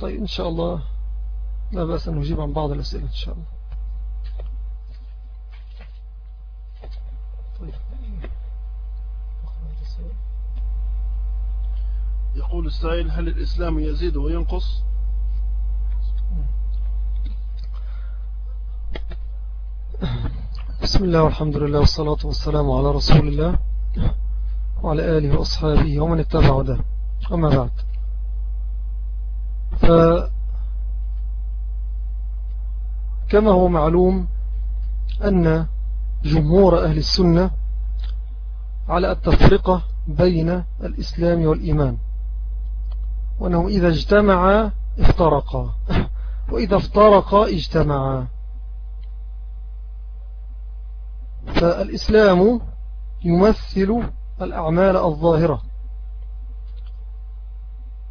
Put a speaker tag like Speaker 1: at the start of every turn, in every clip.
Speaker 1: طيب إن شاء الله لا بأس أن نجيب عن بعض الأسئلة إن شاء الله. طيب.
Speaker 2: يقول السائل هل الإسلام يزيد وينقص؟
Speaker 1: بسم الله والحمد لله والصلاة والسلام على رسول الله وعلى آله وأصحابه ومن اتبع ده أما بعد. كما هو معلوم أن جمهور أهل السنة على التفرقة بين الإسلام والإيمان وأنه إذا اجتمعا افترقا وإذا افترقا اجتمعا فالإسلام يمثل الأعمال الظاهرة.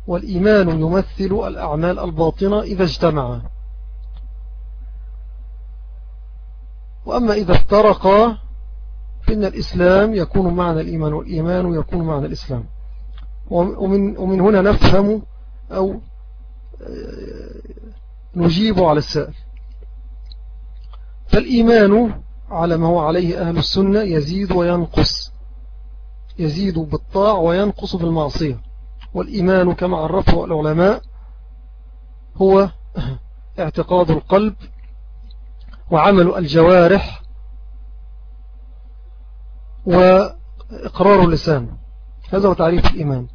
Speaker 1: والإيمان يمثل الأعمال الباطنة إذا اجتمعا وأما إذا افترقا فإن الإسلام يكون معنى الإيمان والإيمان يكون معنى الإسلام. ومن, ومن هنا نفهم أو آه، نجيب على السائل. فالإيمان على ما هو عليه أهل السنة يزيد وينقص. يزيد بالطاع وينقص بالمعصية. والإيمان كما عرفه العلماء هو اعتقاد القلب وعمل الجوارح وإقرار اللسان. هذا هو تعريف الإيمان.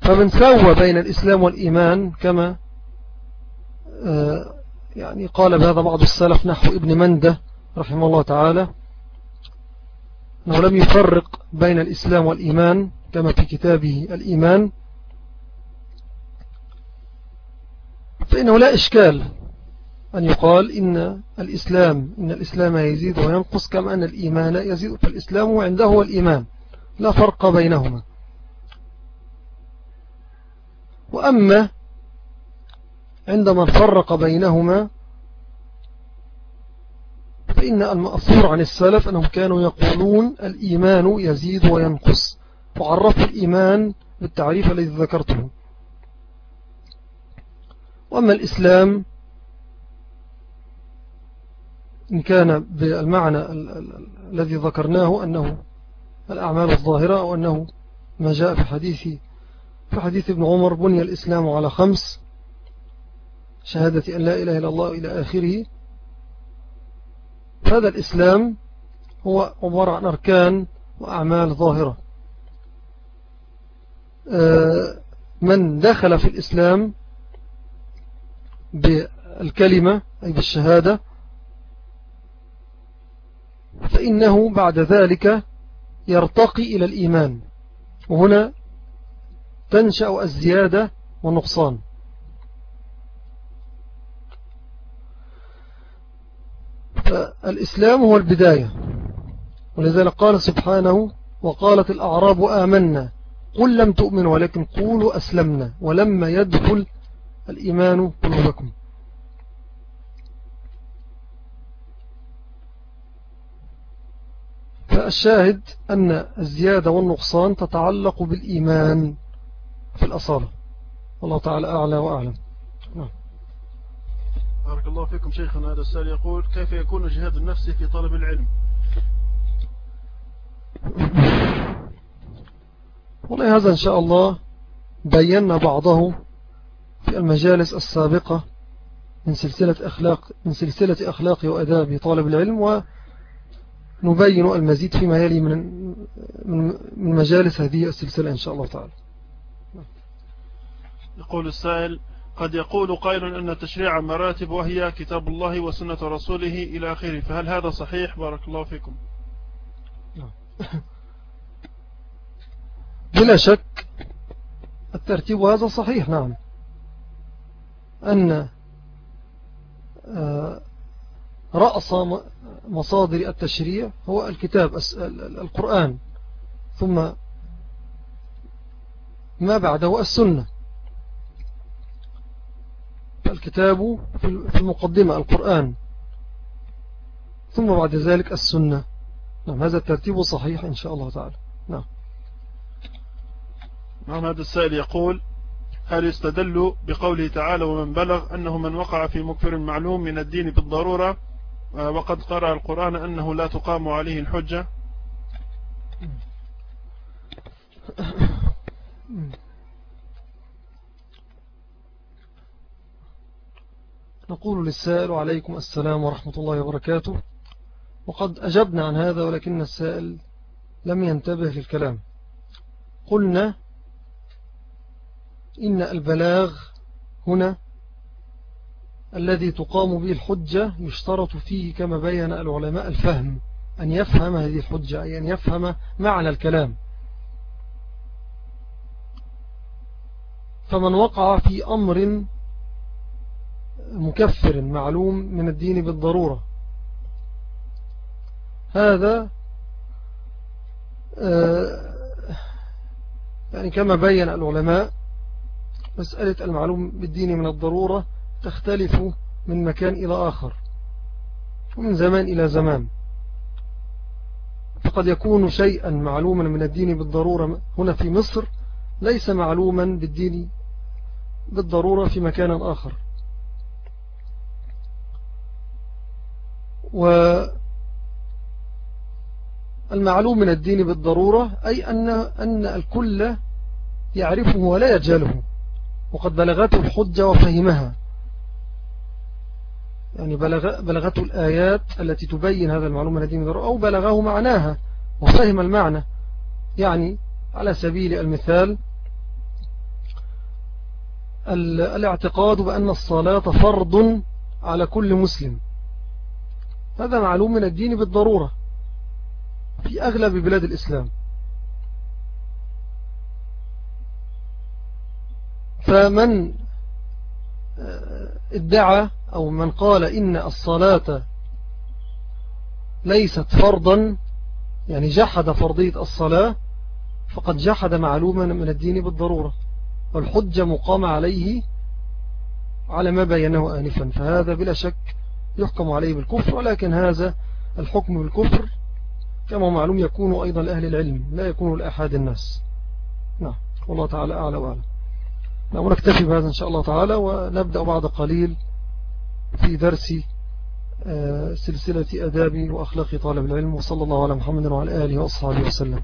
Speaker 1: فمن سوى بين الإسلام والإيمان كما آه، يعني قال بهذا بعض السلف نحو ابن مندة رحمه الله تعالى أنه لم يفرق بين الإسلام والإيمان كما في كتابه الإيمان. فإنه لا إشكال أن يقال إن الإسلام إن الإسلام يزيد وينقص كما أن الإيمان يزيد فالإسلام عنده هو الإيمان لا فرق بينهما. وأما عندما فرق بينهما فإن المأثور عن السلف أنهم كانوا يقولون الإيمان يزيد وينقص. وعرفوا الإيمان بالتعريف الذي ذكرته. وأما الإسلام إن كان بالمعنى الذي ذكرناه أنه الأعمال الظاهرة أو أنه ما جاء في حديث في حديث ابن عمر بني الإسلام على خمس شهادة أن لا إله إلا الله إلى آخره. هذا الإسلام هو عبارة عن أركان وأعمال ظاهرة. آه، من دخل في الإسلام بالكلمة أي بالشهادة فإنه بعد ذلك يرتقي إلى الإيمان. وهنا تنشأ الزيادة والنقصان. فالإسلام هو البداية. ولذلك قال سبحانه وقالت الأعراب آمنا. قل لم تؤمنوا ولكن قولوا أسلمنا. ولما يدخل الإيمان قلوبكم. فالشاهد أن الزيادة والنقصان تتعلق بالإيمان في الأصالة. والله تعالى أعلى وأعلم. نعم.
Speaker 2: بارك الله فيكم شيخنا. هذا السؤال يقول كيف يكون الجهاد النفسي في طلب العلم؟
Speaker 1: والله هذا إن شاء الله بينا بعضه في المجالس السابقة من سلسلة أخلاق من سلسلة أخلاق وأداب طالب العلم ونبين المزيد فيما يلي من من مجالس هذه السلسلة إن شاء الله تعالى.
Speaker 2: يقول السائل قد يقول قائل أن التشريع مراتب وهي كتاب الله وسنة رسوله إلى آخره فهل هذا صحيح؟ بارك الله فيكم.
Speaker 1: بلا شك الترتيب هذا صحيح نعم. أن آه، رأس مصادر التشريع هو الكتاب القرآن ثم ما بعده السنة. الكتاب في المقدمة القرآن. ثم بعد ذلك السنة. نعم هذا الترتيب صحيح إن شاء الله تعالى. نعم.
Speaker 2: نعم هذا السائل يقول هل يستدل بقوله تعالى ومن بلغ أنه من وقع في مكفر معلوم من الدين بالضرورة وقد قرأ القرآن أنه لا تقام عليه الحجة.
Speaker 1: نقول للسائل عليكم السلام ورحمة الله وبركاته. وقد أجبنا عن هذا ولكن السائل لم ينتبه للكلام. قلنا إن البلاغ هنا الذي تقام به الحجة يشترط فيه كما بين العلماء الفهم أن يفهم هذه الحجة أي أن يفهم معنى الكلام. فمن وقع في أمر مكفر معلوم من الدين بالضرورة. هذا آه، يعني كما بين العلماء مسألة المعلوم بالدين من الضرورة تختلف من مكان إلى آخر ومن زمان إلى زمان. فقد يكون شيئا معلوما من الدين بالضرورة هنا في مصر ليس معلوما بالدين بالضرورة في مكان آخر. والمعلوم من الدين بالضرورة أي أن, أن الكل يعرفه ولا يجهله وقد بلغته الحجة وفهمها. يعني بلغ بلغته الآيات التي تبين هذا المعلوم من الدين بالضرورة أو بلغه معناها وفهم المعنى. يعني على سبيل المثال الاعتقاد بأن الصلاة فرض على كل مسلم. هذا معلوم من الدين بالضرورة في أغلب بلاد الإسلام. فمن آه، ادعى أو من قال إن الصلاة ليست فرضا يعني جحد فرضية الصلاة فقد جحد معلوما من الدين بالضرورة. والحجة مقام عليه على ما بينه آنفا. فهذا بلا شك يحكم عليه بالكفر ولكن هذا الحكم بالكفر كما معلوم يكون أيضا لأهل العلم لا يكون لأحد الناس. نعم والله تعالى أعلى وأعلى. نعم ونكتفي بهذا إن شاء الله تعالى ونبدأ بعد قليل في درس آه، سلسلة أداب وأخلاق طالب العلم وصلى الله على محمد وعلى آله وأصحابه وسلم.